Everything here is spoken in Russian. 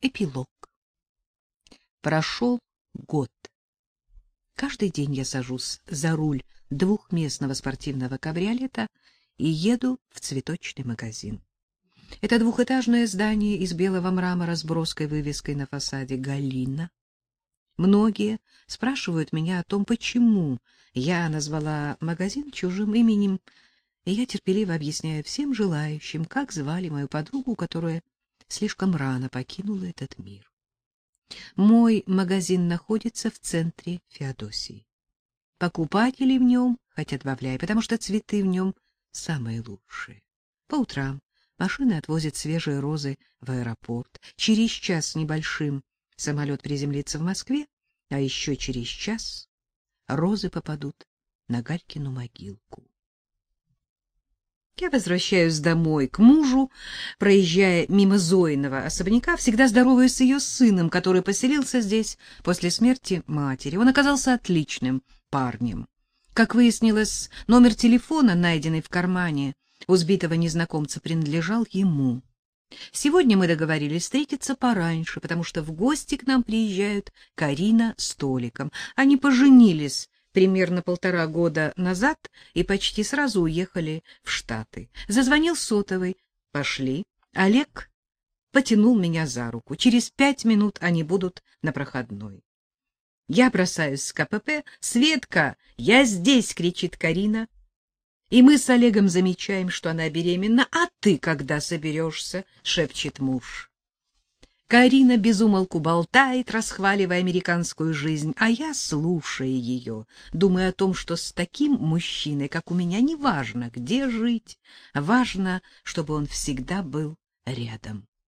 Эпилог. Прошел год. Каждый день я сажусь за руль двухместного спортивного кабриолета и еду в цветочный магазин. Это двухэтажное здание из белого мрамора с броской вывеской на фасаде «Галина». Многие спрашивают меня о том, почему я назвала магазин чужим именем, и я терпеливо объясняю всем желающим, как звали мою подругу, которая слишком рано покинула этот мир. Мой магазин находится в центре Феодосии. Покупателей в нем хоть отбавляй, потому что цветы в нем самые лучшие. По утрам машины отвозят свежие розы в аэропорт. Через час небольшим самолет приземлится в Москве, а еще через час розы попадут на Галькину могилку. Я возвращаюсь домой к мужу, проезжая мимо Зоиного особняка, всегда здороваюсь с ее сыном, который поселился здесь после смерти матери. Он оказался отличным парнем. Как выяснилось, номер телефона, найденный в кармане у сбитого незнакомца, принадлежал ему. Сегодня мы договорились встретиться пораньше, потому что в гости к нам приезжают Карина с Толиком. Они поженились примерно полтора года назад и почти сразу уехали в Штаты. Зазвонил сотовый. Пошли. Олег потянул меня за руку. Через пять минут они будут на проходной. Я бросаюсь с КПП. «Светка, я здесь!» — кричит Карина. И мы с Олегом замечаем, что она беременна. «А ты когда соберешься?» — шепчет муж. Карина безумолку болтает, расхваливая американскую жизнь, а я, слушая ее, думаю о том, что с таким мужчиной, как у меня, не важно, где жить, важно, чтобы он всегда был рядом.